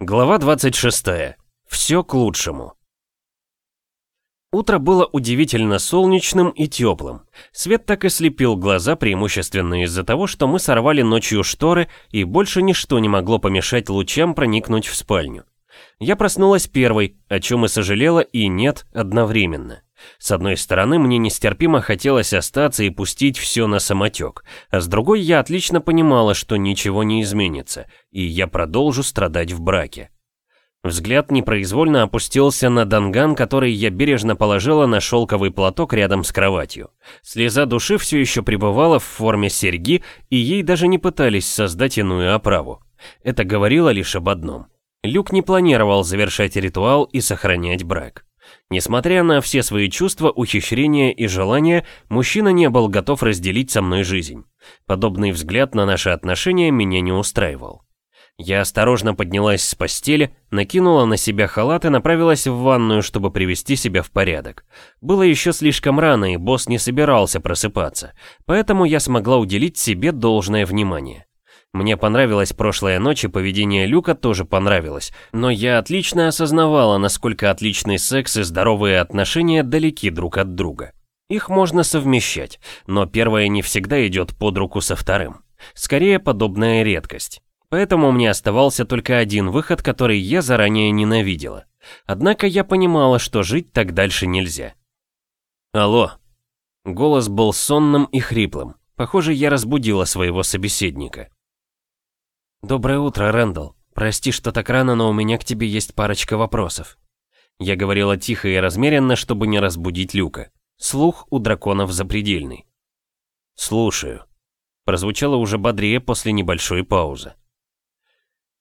Глава 26. Все к лучшему. Утро было удивительно солнечным и теплым. Свет так и слепил глаза преимущественно из-за того, что мы сорвали ночью шторы, и больше ничто не могло помешать лучам проникнуть в спальню. Я проснулась первой, о чем и сожалела, и нет одновременно. С одной стороны, мне нестерпимо хотелось остаться и пустить все на самотек, а с другой я отлично понимала, что ничего не изменится, и я продолжу страдать в браке. Взгляд непроизвольно опустился на данган, который я бережно положила на шелковый платок рядом с кроватью. Слеза души все еще пребывала в форме серьги, и ей даже не пытались создать иную оправу. Это говорило лишь об одном. Люк не планировал завершать ритуал и сохранять брак. Несмотря на все свои чувства, ухищрения и желания, мужчина не был готов разделить со мной жизнь. Подобный взгляд на наши отношения меня не устраивал. Я осторожно поднялась с постели, накинула на себя халат и направилась в ванную, чтобы привести себя в порядок. Было еще слишком рано, и босс не собирался просыпаться, поэтому я смогла уделить себе должное внимание. Мне понравилась прошлая ночь, и поведение Люка тоже понравилось, но я отлично осознавала, насколько отличный секс и здоровые отношения далеки друг от друга. Их можно совмещать, но первое не всегда идет под руку со вторым. Скорее, подобная редкость. Поэтому мне оставался только один выход, который я заранее ненавидела. Однако я понимала, что жить так дальше нельзя. «Алло». Голос был сонным и хриплым. Похоже, я разбудила своего собеседника. «Доброе утро, Рэндалл. Прости, что так рано, но у меня к тебе есть парочка вопросов». Я говорила тихо и размеренно, чтобы не разбудить Люка. Слух у драконов запредельный. «Слушаю». Прозвучало уже бодрее после небольшой паузы.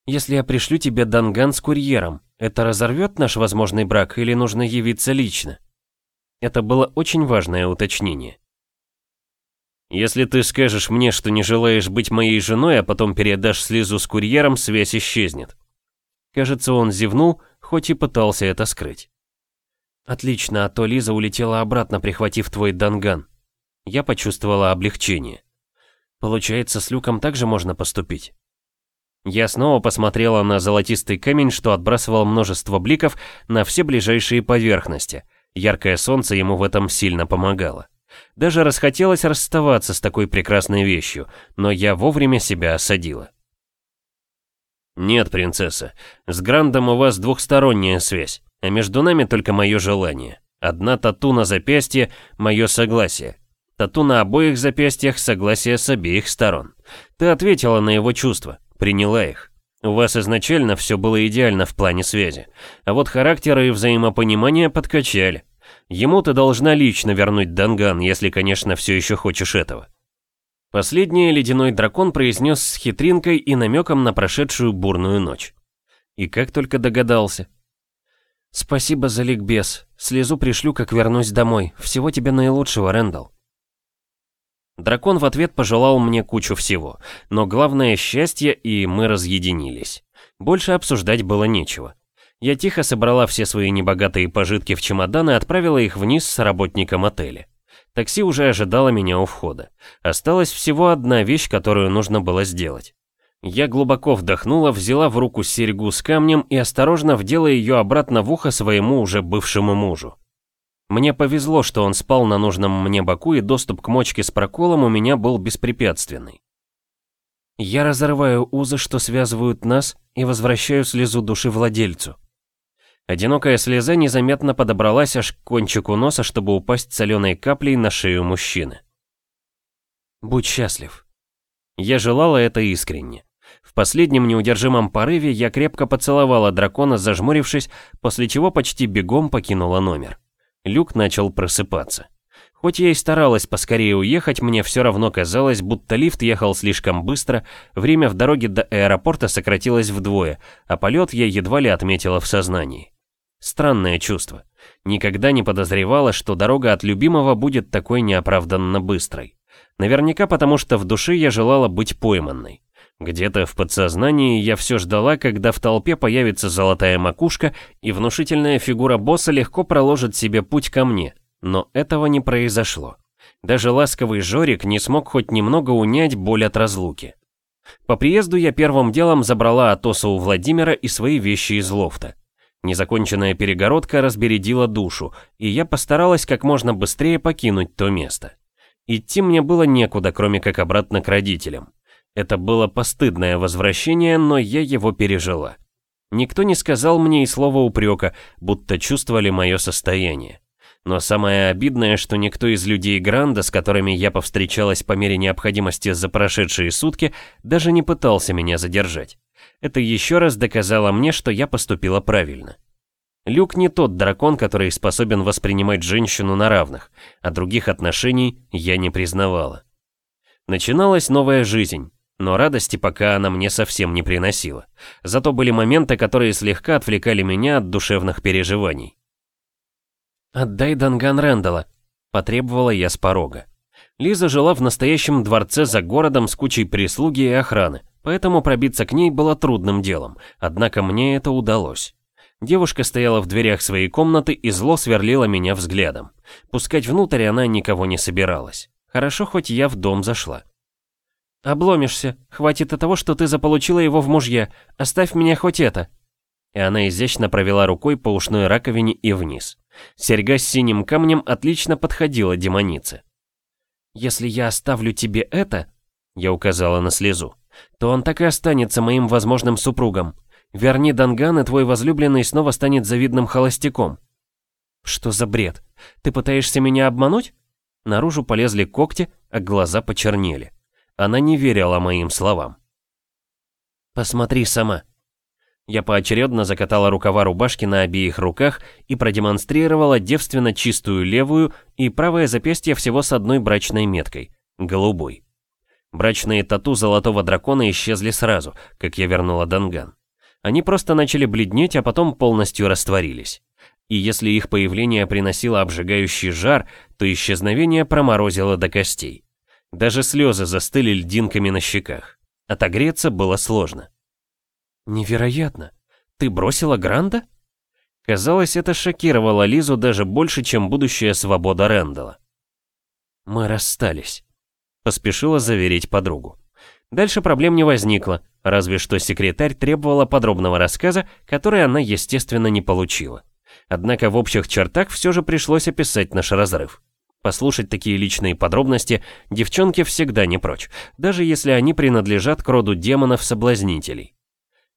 «Если я пришлю тебе данган с курьером, это разорвет наш возможный брак или нужно явиться лично?» Это было очень важное уточнение. Если ты скажешь мне, что не желаешь быть моей женой, а потом передашь слезу с курьером, связь исчезнет. Кажется, он зевнул, хоть и пытался это скрыть. Отлично, а то Лиза улетела обратно, прихватив твой данган. Я почувствовала облегчение. Получается, с Люком также можно поступить. Я снова посмотрела на золотистый камень, что отбрасывал множество бликов на все ближайшие поверхности. Яркое солнце ему в этом сильно помогало. Даже расхотелось расставаться с такой прекрасной вещью, но я вовремя себя осадила. «Нет, принцесса, с Грандом у вас двухсторонняя связь, а между нами только мое желание. Одна тату на запястье — мое согласие. Тату на обоих запястьях — согласие с обеих сторон. Ты ответила на его чувства, приняла их. У вас изначально все было идеально в плане связи, а вот характеры и взаимопонимание подкачали. Ему ты должна лично вернуть Данган, если, конечно, все еще хочешь этого. Последнее ледяной дракон произнес с хитринкой и намеком на прошедшую бурную ночь. И как только догадался. «Спасибо за ликбез. Слезу пришлю, как вернусь домой. Всего тебе наилучшего, Рэндалл». Дракон в ответ пожелал мне кучу всего, но главное счастье, и мы разъединились. Больше обсуждать было нечего. Я тихо собрала все свои небогатые пожитки в чемодан и отправила их вниз с работником отеля. Такси уже ожидало меня у входа. Осталась всего одна вещь, которую нужно было сделать. Я глубоко вдохнула, взяла в руку серьгу с камнем и осторожно вдела ее обратно в ухо своему уже бывшему мужу. Мне повезло, что он спал на нужном мне боку, и доступ к мочке с проколом у меня был беспрепятственный. Я разрываю узы, что связывают нас, и возвращаю слезу души владельцу. Одинокая слеза незаметно подобралась аж к кончику носа, чтобы упасть соленой каплей на шею мужчины. «Будь счастлив». Я желала это искренне. В последнем неудержимом порыве я крепко поцеловала дракона, зажмурившись, после чего почти бегом покинула номер. Люк начал просыпаться. Хоть я и старалась поскорее уехать, мне все равно казалось, будто лифт ехал слишком быстро, время в дороге до аэропорта сократилось вдвое, а полет я едва ли отметила в сознании. Странное чувство. Никогда не подозревала, что дорога от любимого будет такой неоправданно быстрой. Наверняка потому, что в душе я желала быть пойманной. Где-то в подсознании я все ждала, когда в толпе появится золотая макушка, и внушительная фигура босса легко проложит себе путь ко мне. Но этого не произошло. Даже ласковый Жорик не смог хоть немного унять боль от разлуки. По приезду я первым делом забрала Атоса у Владимира и свои вещи из лофта. Незаконченная перегородка разбередила душу, и я постаралась как можно быстрее покинуть то место. Идти мне было некуда, кроме как обратно к родителям. Это было постыдное возвращение, но я его пережила. Никто не сказал мне и слова упрека, будто чувствовали мое состояние. Но самое обидное, что никто из людей Гранда, с которыми я повстречалась по мере необходимости за прошедшие сутки, даже не пытался меня задержать. Это еще раз доказало мне, что я поступила правильно. Люк не тот дракон, который способен воспринимать женщину на равных, а других отношений я не признавала. Начиналась новая жизнь, но радости пока она мне совсем не приносила. Зато были моменты, которые слегка отвлекали меня от душевных переживаний. «Отдай Данган Рэндала», — потребовала я с порога. Лиза жила в настоящем дворце за городом с кучей прислуги и охраны, поэтому пробиться к ней было трудным делом, однако мне это удалось. Девушка стояла в дверях своей комнаты и зло сверлила меня взглядом. Пускать внутрь она никого не собиралась. Хорошо, хоть я в дом зашла. «Обломишься. Хватит и того, что ты заполучила его в мужья. Оставь меня хоть это». И она изящно провела рукой по ушной раковине и вниз. Серьга с синим камнем отлично подходила демонице. «Если я оставлю тебе это», — я указала на слезу, «то он так и останется моим возможным супругом. Верни Данган, и твой возлюбленный снова станет завидным холостяком». «Что за бред? Ты пытаешься меня обмануть?» Наружу полезли когти, а глаза почернели. Она не верила моим словам. «Посмотри сама», я поочередно закатала рукава рубашки на обеих руках и продемонстрировала девственно чистую левую и правое запястье всего с одной брачной меткой — голубой. Брачные тату золотого дракона исчезли сразу, как я вернула Данган. Они просто начали бледнеть, а потом полностью растворились. И если их появление приносило обжигающий жар, то исчезновение проморозило до костей. Даже слезы застыли льдинками на щеках. Отогреться было сложно. «Невероятно! Ты бросила Гранда?» Казалось, это шокировало Лизу даже больше, чем будущая свобода Рэндала. «Мы расстались», — поспешила заверить подругу. Дальше проблем не возникло, разве что секретарь требовала подробного рассказа, который она, естественно, не получила. Однако в общих чертах все же пришлось описать наш разрыв. Послушать такие личные подробности девчонки всегда не прочь, даже если они принадлежат к роду демонов-соблазнителей.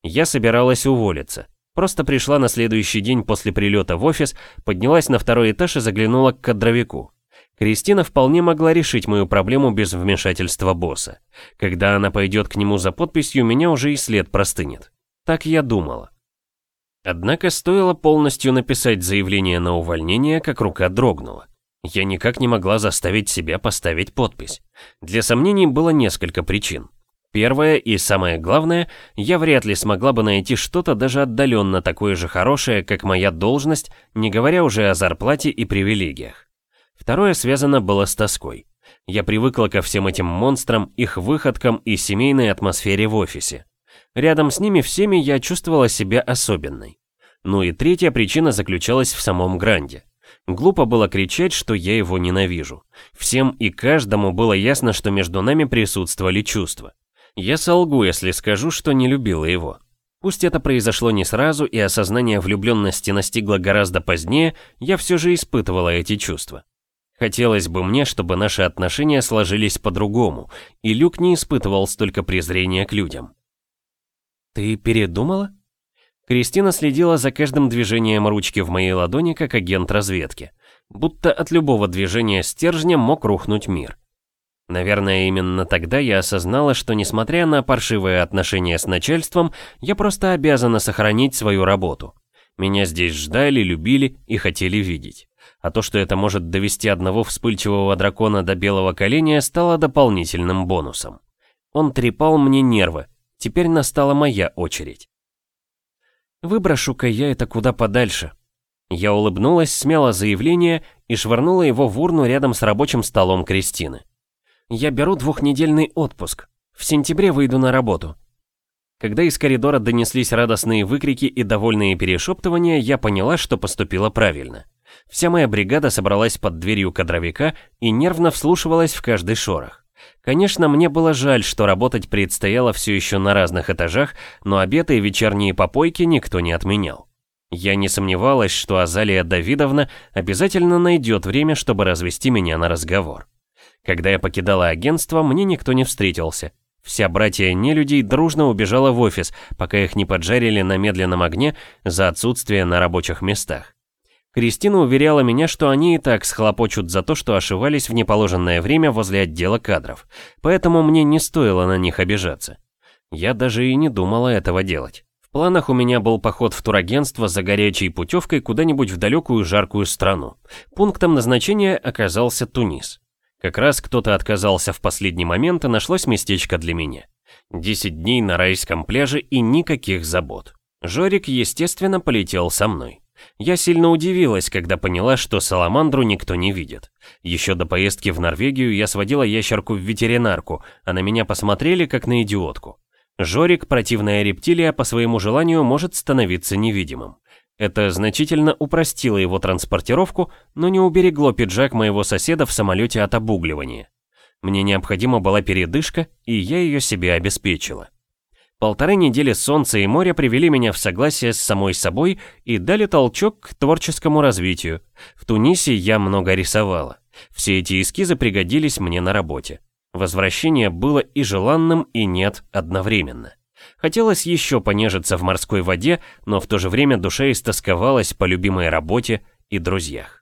Я собиралась уволиться. Просто пришла на следующий день после прилета в офис, поднялась на второй этаж и заглянула к кадровику. Кристина вполне могла решить мою проблему без вмешательства босса. Когда она пойдет к нему за подписью, меня уже и след простынет. Так я думала. Однако стоило полностью написать заявление на увольнение, как рука дрогнула. Я никак не могла заставить себя поставить подпись. Для сомнений было несколько причин. Первое и самое главное, я вряд ли смогла бы найти что-то даже отдаленно такое же хорошее, как моя должность, не говоря уже о зарплате и привилегиях. Второе связано было с тоской. Я привыкла ко всем этим монстрам, их выходкам и семейной атмосфере в офисе. Рядом с ними всеми я чувствовала себя особенной. Ну и третья причина заключалась в самом Гранде. Глупо было кричать, что я его ненавижу. Всем и каждому было ясно, что между нами присутствовали чувства. Я солгу, если скажу, что не любила его. Пусть это произошло не сразу, и осознание влюбленности настигло гораздо позднее, я все же испытывала эти чувства. Хотелось бы мне, чтобы наши отношения сложились по-другому, и Люк не испытывал столько презрения к людям. «Ты передумала?» Кристина следила за каждым движением ручки в моей ладони, как агент разведки. Будто от любого движения стержня мог рухнуть мир. Наверное, именно тогда я осознала, что несмотря на паршивые отношения с начальством, я просто обязана сохранить свою работу. Меня здесь ждали, любили и хотели видеть. А то, что это может довести одного вспыльчивого дракона до белого коленя, стало дополнительным бонусом. Он трепал мне нервы. Теперь настала моя очередь. Выброшу-ка я это куда подальше. Я улыбнулась, смело заявление и швырнула его в урну рядом с рабочим столом Кристины. Я беру двухнедельный отпуск. В сентябре выйду на работу. Когда из коридора донеслись радостные выкрики и довольные перешептывания, я поняла, что поступила правильно. Вся моя бригада собралась под дверью кадровика и нервно вслушивалась в каждый шорох. Конечно, мне было жаль, что работать предстояло все еще на разных этажах, но обеды и вечерние попойки никто не отменял. Я не сомневалась, что Азалия Давидовна обязательно найдет время, чтобы развести меня на разговор. Когда я покидала агентство, мне никто не встретился. Вся братья нелюдей дружно убежала в офис, пока их не поджарили на медленном огне за отсутствие на рабочих местах. Кристина уверяла меня, что они и так схлопочут за то, что ошивались в неположенное время возле отдела кадров, поэтому мне не стоило на них обижаться. Я даже и не думала этого делать. В планах у меня был поход в турагентство за горячей путевкой куда-нибудь в далекую жаркую страну. Пунктом назначения оказался Тунис. Как раз кто-то отказался в последний момент, и нашлось местечко для меня. Десять дней на райском пляже и никаких забот. Жорик, естественно, полетел со мной. Я сильно удивилась, когда поняла, что саламандру никто не видит. Еще до поездки в Норвегию я сводила ящерку в ветеринарку, а на меня посмотрели как на идиотку. Жорик, противная рептилия, по своему желанию может становиться невидимым. Это значительно упростило его транспортировку, но не уберегло пиджак моего соседа в самолете от обугливания. Мне необходима была передышка, и я ее себе обеспечила. Полторы недели солнца и моря привели меня в согласие с самой собой и дали толчок к творческому развитию. В Тунисе я много рисовала. Все эти эскизы пригодились мне на работе. Возвращение было и желанным, и нет одновременно. Хотелось еще понежиться в морской воде, но в то же время душа истосковалась по любимой работе и друзьях.